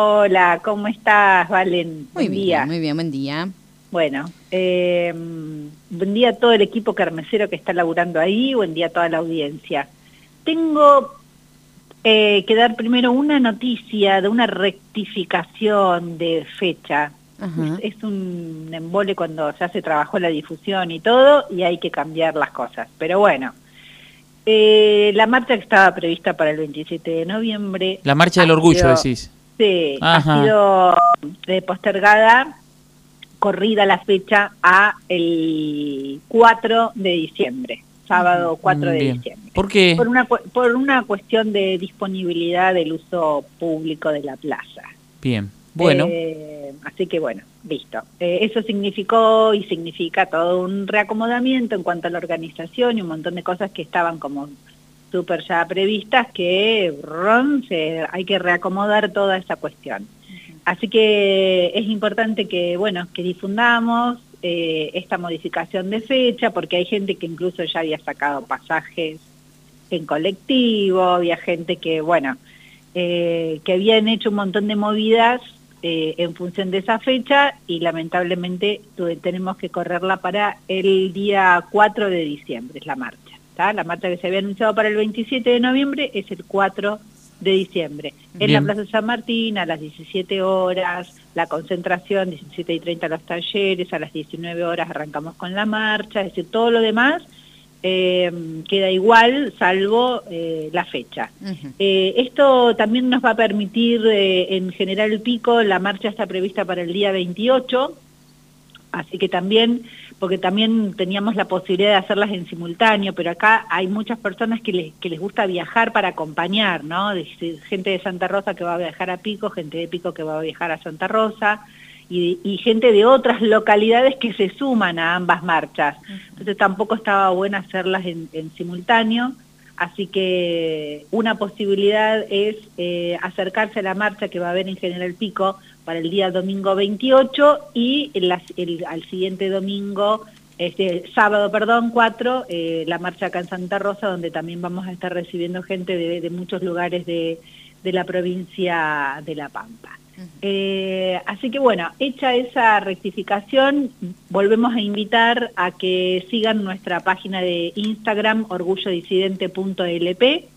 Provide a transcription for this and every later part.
Hola, ¿cómo estás, Valen? Muy buen bien, día. muy bien, buen día. Bueno, eh, buen día a todo el equipo carmesero que está laburando ahí, buen día a toda la audiencia. Tengo eh, que dar primero una noticia de una rectificación de fecha. Ajá. Es, es un embole cuando ya se trabajó la difusión y todo y hay que cambiar las cosas. Pero bueno, eh, la marcha que estaba prevista para el 27 de noviembre... La marcha del orgullo, sido- decís. Sí, Ajá. ha sido eh, postergada, corrida la fecha a el 4 de diciembre, sábado 4 de Bien. diciembre. ¿Por qué? Por una, por una cuestión de disponibilidad del uso público de la plaza. Bien. Bueno, Eh, así que bueno, listo. Eh, eso significó y significa todo un reacomodamiento en cuanto a la organización y un montón de cosas que estaban como súper ya previstas que ron, se- hay que reacomodar toda esa cuestión. Así que es importante que, bueno, que difundamos eh, esta modificación de fecha, porque hay gente que incluso ya había sacado pasajes en colectivo, había gente que, bueno, eh, que habían hecho un montón de movidas eh, en función de esa fecha y lamentablemente tuve- tenemos que correrla para el día 4 de diciembre, es la marcha. ¿Tá? La marcha que se había anunciado para el 27 de noviembre es el 4 de diciembre. En la. Plaza San Martín a las 17 horas, la concentración, 17 y 30 los talleres, a las 19 horas arrancamos con la marcha, es decir, todo lo demás eh, queda igual, salvo eh, la fecha. Eh, esto también nos va a permitir, en General Pico, la marcha está prevista para el día 28, así que también, porque también teníamos la posibilidad de hacerlas en simultáneo, pero acá hay muchas personas que les, que les gusta viajar para acompañar, ¿no? De- de- gente de Santa Rosa que va a viajar a Pico, gente de Pico que va a viajar a Santa Rosa, y, y gente de otras localidades que se suman a ambas marchas. Entonces tampoco estaba bueno hacerlas en, en simultáneo, así que una posibilidad es eh, acercarse a la marcha que va a haber en General Pico para el día domingo 28 y al siguiente domingo, este, sábado, perdón, 4, eh, la marcha acá en Santa Rosa, donde también vamos a estar recibiendo gente de, de muchos lugares de, de la provincia de La Pampa. Eh, así que bueno, hecha esa rectificación, volvemos a invitar a que sigan nuestra página de Instagram, orgullodisidente.lp,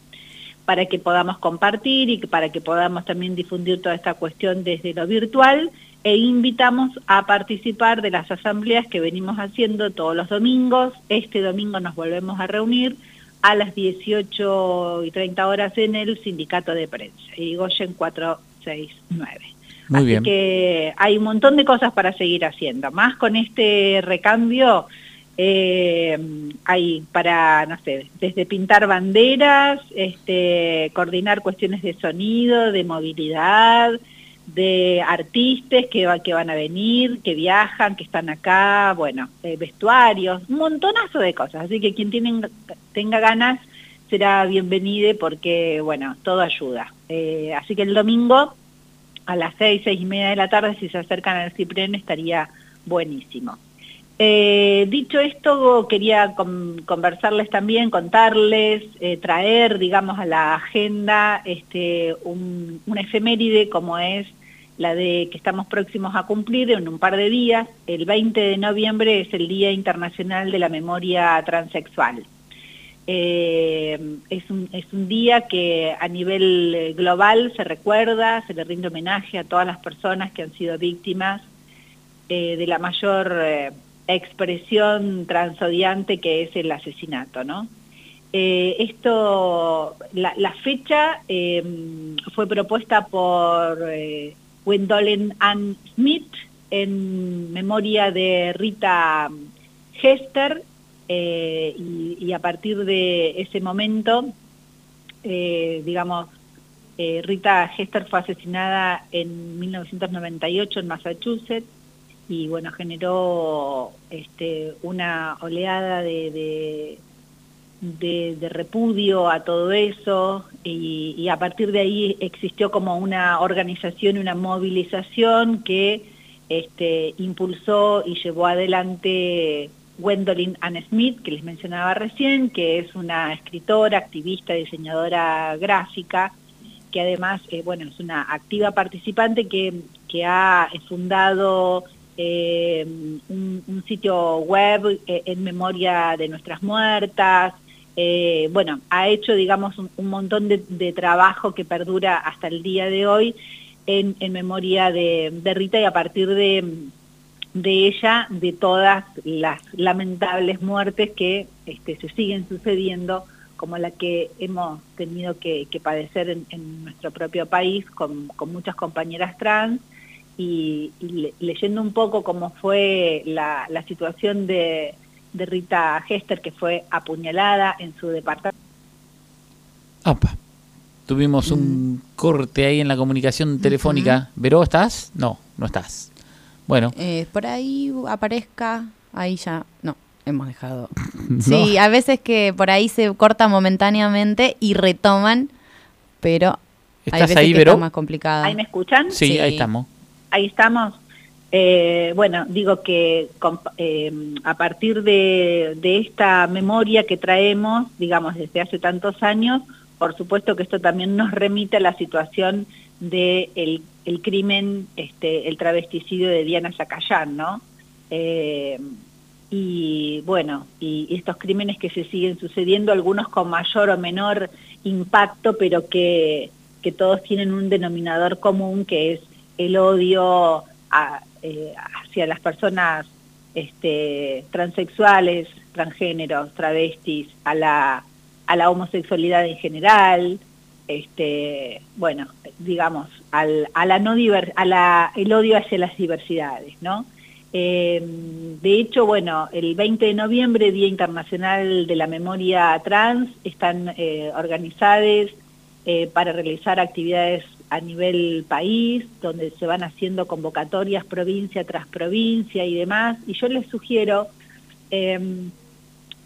para que podamos compartir y para que podamos también difundir toda esta cuestión desde lo virtual e invitamos a participar de las asambleas que venimos haciendo todos los domingos. Este domingo nos volvemos a reunir a las 18 y 30 horas en el Sindicato de Prensa, Irigoyen 469. Muy Así bien. que hay un montón de cosas para seguir haciendo. Más con este recambio, eh, hay para, no sé, desde pintar banderas, este, coordinar cuestiones de sonido, de movilidad, de artistas que, va- que van a venir, que viajan, que están acá, bueno, eh, vestuarios, un montonazo de cosas. Así que quien tienen- tenga ganas será bienvenido porque, bueno, todo ayuda. Eh, así que el domingo a las seis, seis y media de la tarde, si se acercan al Cipren, estaría buenísimo. Eh, dicho esto, quería con- conversarles también, contarles, eh, traer, digamos, a la agenda este, un, una efeméride como es la de que estamos próximos a cumplir en un par de días. El 20 de noviembre es el Día Internacional de la Memoria Transexual. Eh, es, un, es un día que a nivel eh, global se recuerda, se le rinde homenaje a todas las personas que han sido víctimas eh, de la mayor expresión transodiante que es el asesinato, ¿no? Esto, la, la fecha eh, fue propuesta por Gwendolyn Ann Smith en memoria de Rita Hester eh, y, a partir de ese momento, eh, digamos, eh, Rita Hester fue asesinada en 1998 en Massachusetts y bueno, generó este, una oleada de, de, repudio a todo eso y, a partir de ahí existió como una organización una movilización que este, impulsó y llevó adelante Gwendolyn Ann Smith, que les mencionaba recién, que es una escritora, activista, diseñadora gráfica, que además, eh, bueno, es una activa participante que, que ha fundado eh, un, sitio web eh, en memoria de nuestras muertas, bueno, ha hecho, digamos, un, montón de, trabajo que perdura hasta el día de hoy en, memoria de, Rita y a partir de, de ella, de todas las lamentables muertes que este, se siguen sucediendo como la que hemos tenido que, padecer en, nuestro propio país con, muchas compañeras trans y, leyendo un poco cómo fue la, situación de, Rita Hester, que fue apuñalada en su departamento. Opa. Tuvimos un mm. corte ahí en la comunicación telefónica. ¿Vero, estás? No, no estás. Bueno. Eh, por ahí aparezca, ahí ya, no hemos dejado. Sí, a veces que por ahí se corta momentáneamente y retoman, pero hay veces ahí, que está más complicado. ¿Ahí me escuchan? Sí, ahí estamos. Ahí estamos. Eh, bueno, digo que eh, a partir de, esta memoria que traemos, digamos, desde hace tantos años, por supuesto que esto también nos remite a la situación del de el crimen, este, el travesticidio de Diana Zacayán, ¿no? Eh, y bueno, y estos crímenes que se siguen sucediendo, algunos con mayor o menor impacto, pero que, que todos tienen un denominador común que es el odio eh, hacia las personas este, transexuales, transgéneros, travestis, a la, a la homosexualidad en general, este, bueno, digamos, al, a la no diver, el odio hacia las diversidades, ¿no? Eh, de hecho, bueno, el 20 de noviembre, Día Internacional de la Memoria Trans, están eh, organizadas eh, para realizar actividades a nivel país, donde se van haciendo convocatorias provincia tras provincia y demás. Y yo les sugiero, em,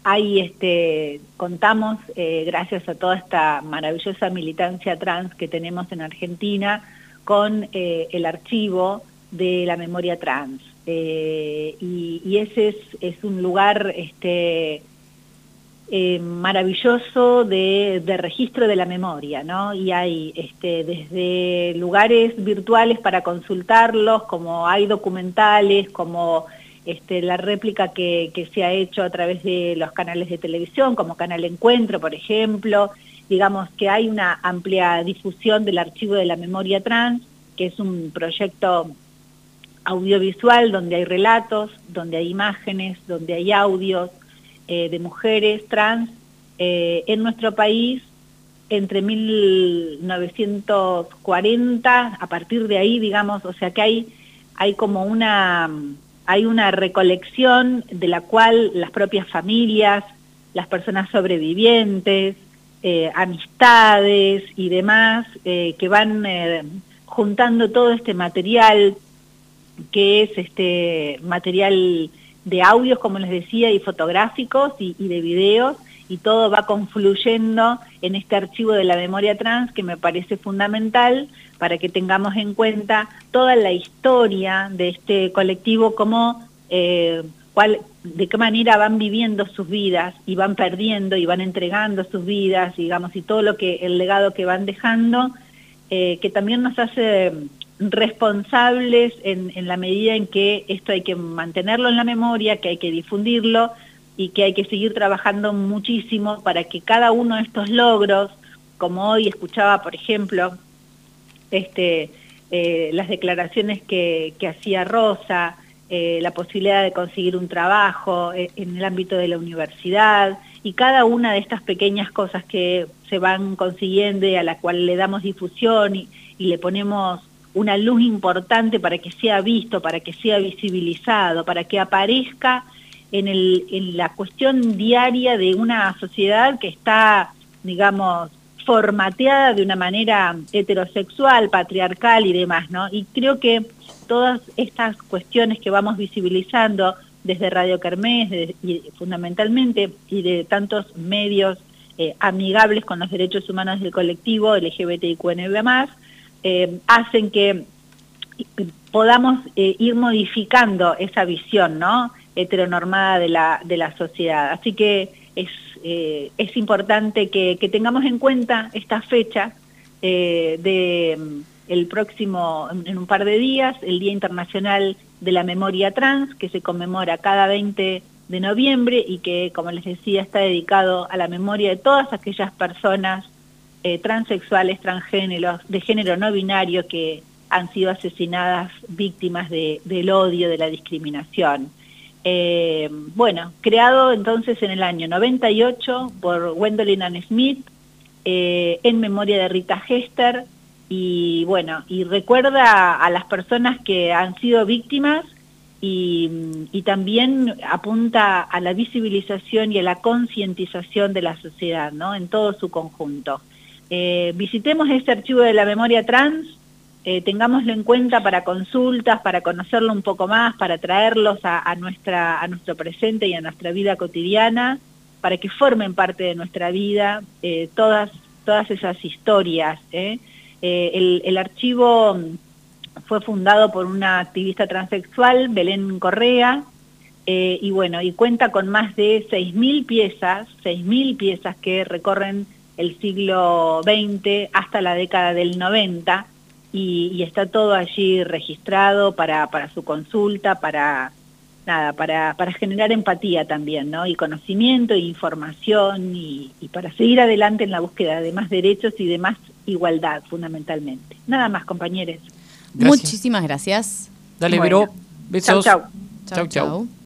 ahí este, contamos, gracias a toda esta maravillosa militancia trans que tenemos en Argentina, con el archivo de la memoria trans. Eh, y, ese es, un lugar este, eh, maravilloso de, registro de la memoria, ¿no? Y hay este, desde lugares virtuales para consultarlos, como hay documentales, como este, la réplica que, se ha hecho a través de los canales de televisión, como Canal Encuentro, por ejemplo. Digamos que hay una amplia difusión del archivo de la memoria trans, que es un proyecto audiovisual donde hay relatos, donde hay imágenes, donde hay audios eh, de mujeres trans eh, en nuestro país entre 1940, a partir de ahí, digamos, o sea que hay, hay como una, hay una recolección de la cual las propias familias, las personas sobrevivientes, eh, amistades y demás, que van juntando todo este material, que es este material de audios, como les decía, y fotográficos y, de videos, y todo va confluyendo en este archivo de la memoria trans que me parece fundamental para que tengamos en cuenta toda la historia de este colectivo, como eh, cuál, de qué manera van viviendo sus vidas y van perdiendo y van entregando sus vidas, digamos, y todo lo que el legado que van dejando, eh, que también nos hace responsables en, la medida en que esto hay que mantenerlo en la memoria, que hay que difundirlo y que hay que seguir trabajando muchísimo para que cada uno de estos logros, como hoy escuchaba, por ejemplo, este, eh, las declaraciones que, hacía Rosa, eh, la posibilidad de conseguir un trabajo eh, en el ámbito de la universidad y cada una de estas pequeñas cosas que se van consiguiendo y a la cual le damos difusión y le ponemos una luz importante para que sea visto, para que sea visibilizado, para que aparezca en, la cuestión diaria de una sociedad que está, digamos, formateada de una manera heterosexual, patriarcal y demás, ¿no? Y creo que todas estas cuestiones que vamos visibilizando desde Radio y fundamentalmente y de tantos medios eh, amigables con los derechos humanos del colectivo LGBTIQNB+, eh, hacen que podamos eh, ir modificando esa visión ¿no? Heteronormada de la, de la sociedad. Así que es, eh, es importante que, tengamos en cuenta esta fecha eh, de mm, el próximo, en un par de días, el Día Internacional de la Memoria Trans, que se conmemora cada 20 de noviembre y que, como les decía, está dedicado a la memoria de todas aquellas personas eh, transexuales, transgéneros, de género no binario que han sido asesinadas víctimas del odio, de la discriminación. Eh, bueno, creado entonces en el año 98 por Gwendolyn Ann Smith, eh, en memoria de Rita Hester, y bueno, y recuerda a las personas que han sido víctimas y, también apunta a la visibilización y a la concientización de la sociedad, ¿no? En todo su conjunto. Eh, visitemos este archivo de la memoria trans, eh, tengámoslo en cuenta para consultas, para conocerlo un poco más, para traerlos a, nuestra, a nuestro presente y a nuestra vida cotidiana, para que formen parte de nuestra vida eh, todas, todas esas historias. ¿eh? El, archivo fue fundado por una activista transexual, Belén Correa, y bueno, y cuenta con más de 6.000 piezas, 6.000 piezas que recorren el siglo XX hasta la década del 90, y, está todo allí registrado para, para su consulta, para nada, para, para generar empatía también, ¿no? Y conocimiento e información y, para seguir adelante en la búsqueda de más derechos y de más igualdad, fundamentalmente. Nada más, compañeros. Muchísimas gracias. Dale, Vero. Besos. Chau, chau. Chau, chau.